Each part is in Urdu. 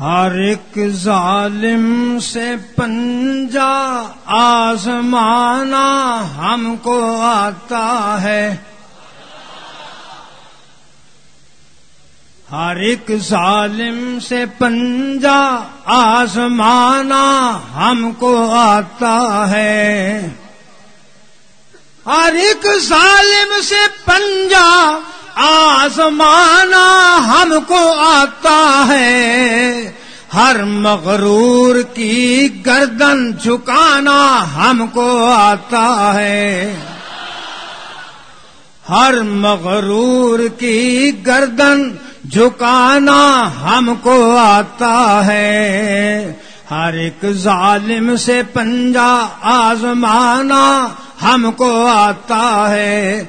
ہر ایک ظالم سے پنجا آزمانا ہم کو آتا ہے۔ ہر ایک ظالم سے پنجا آزمانا ہم کو آتا ہے۔ ہر ایک ظالم سے پنجا آزمانا ہم کو آتا ہے۔ ہر مغرور کی گردن جھکانا ہم کو آتا ہے۔ ہر مغرور کی گردن جھکانا ہم کو آتا ہے۔ ہر ایک ظالم سے پنجا آزمانا ہم کو آتا ہے۔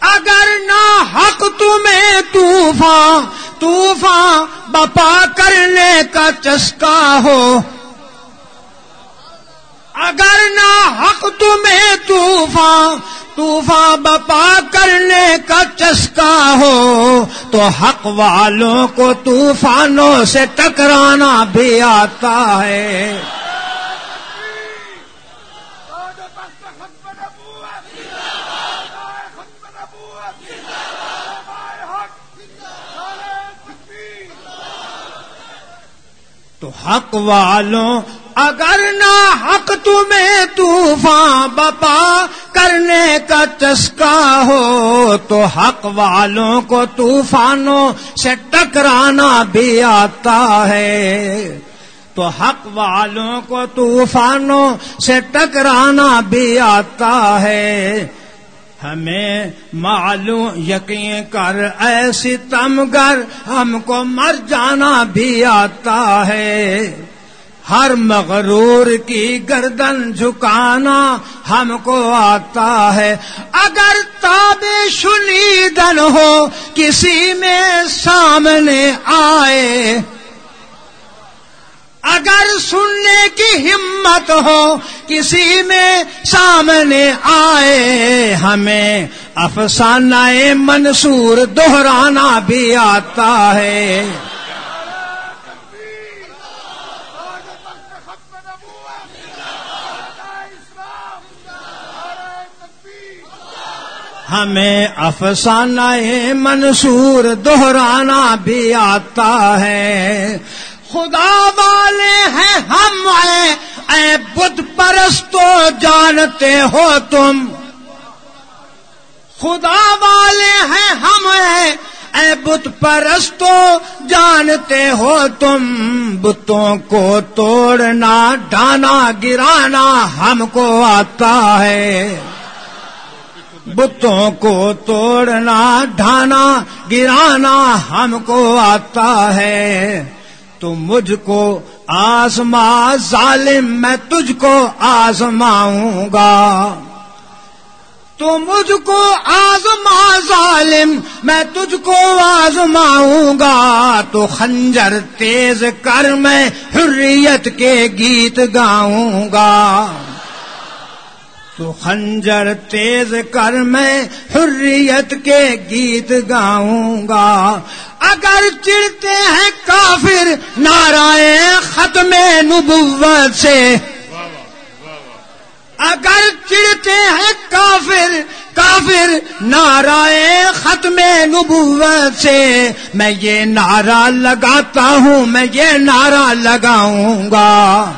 اگر نہ حق تمہیں طوفان طوفان بپا کا چسکا ہو۔ اگر نہ حق تمہیں طوفان طوفان بپا کرنے کا چسکا ہو، تو حق والوں کو طوفانوں سے ٹکرانا بھی آتا ہے۔ تو حق والوں، اگر نہ حق تمہیں طوفان بپا کرنے کا چسکا ہو، تو حق والوں کو طوفانوں سے ٹکرانا بھی آتا ہے۔ تو حق والوں کو طوفانوں سے ٹکرانا بھی آتا ہے۔ ہمیں معلوم یقین کر، ایسی تمگر ہم کو مر جانا بھی آتا ہے۔ ہر مغرور کی گردن جھکانا ہم کو آتا ہے۔ اگر تاب شنیدن ہو، کسی میں سامنے آئے۔ اگر سننے کی ہمت ہو کسی میں سامنے آئے، ہمیں افسانہ منصور دہرانا بھی آتا ہے۔ ہمیں افسانہ منصور دہرانا بھی آتا ہے۔ خدا والے ہیں ہم اے اے بدھ پرستو جانتے ہو تم۔ خدا والے ہیں ہم اے اے بت پرستو جانتے ہو تم۔ بتوں کو توڑنا ڈانا گرانا ہم کو آتا ہے۔ بتوں کو توڑنا، ڈھانا، گرانا ہم کو آتا ہے۔ تو مجھ کو آزما ظالم میں تجھ کو آزماؤں گا۔ تو مجھ کو آزما ظالم میں تجھ کو آزماؤں گا۔ تو خنجر تیز کر میں حریت کے گیت گاؤں گا۔ تو خنجر تیز کر میں حریت کے گیت گاؤں گا۔ اگر چڑتے ہیں کافر نارائ ختم نبوت سے۔ اگر چڑتے ہیں کافر کافر نارائ ختم نبوت سے۔ میں یہ نعرہ لگاتا ہوں، میں یہ نعرہ لگاؤں گا۔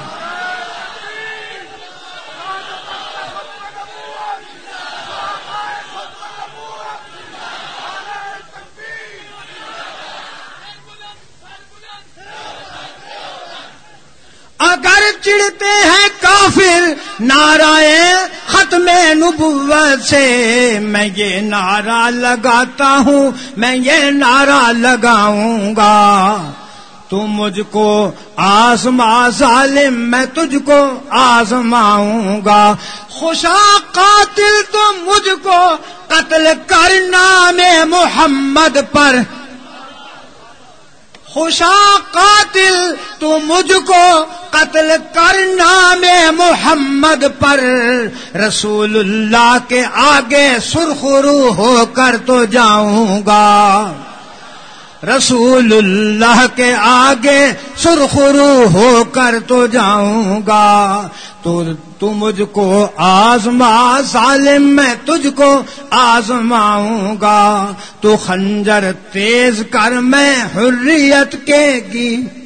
چڑتے ہیں کافر نارائ ختم نبوت سے۔ میں یہ نعرہ لگاتا ہوں، میں یہ نعرہ لگاؤں گا۔ تو مجھ کو آزما ظالم، میں تجھ کو آزماؤں گا۔ خوشا قاتل تو مجھ کو قتل کرنا میں محمد پر خوشا قاتل تو مجھ کو قتل کرنا میں محمد پر۔ رسول اللہ کے آگے سرخرو ہو کر تو جاؤں گا۔ رسول اللہ کے آگے سرخرو ہو کر تو جاؤں گا۔ تو تو مجھ کو آزما، ظالم میں تجھ کو آزماؤں گا۔ تو خنجر تیز کر میں حریت کے گی۔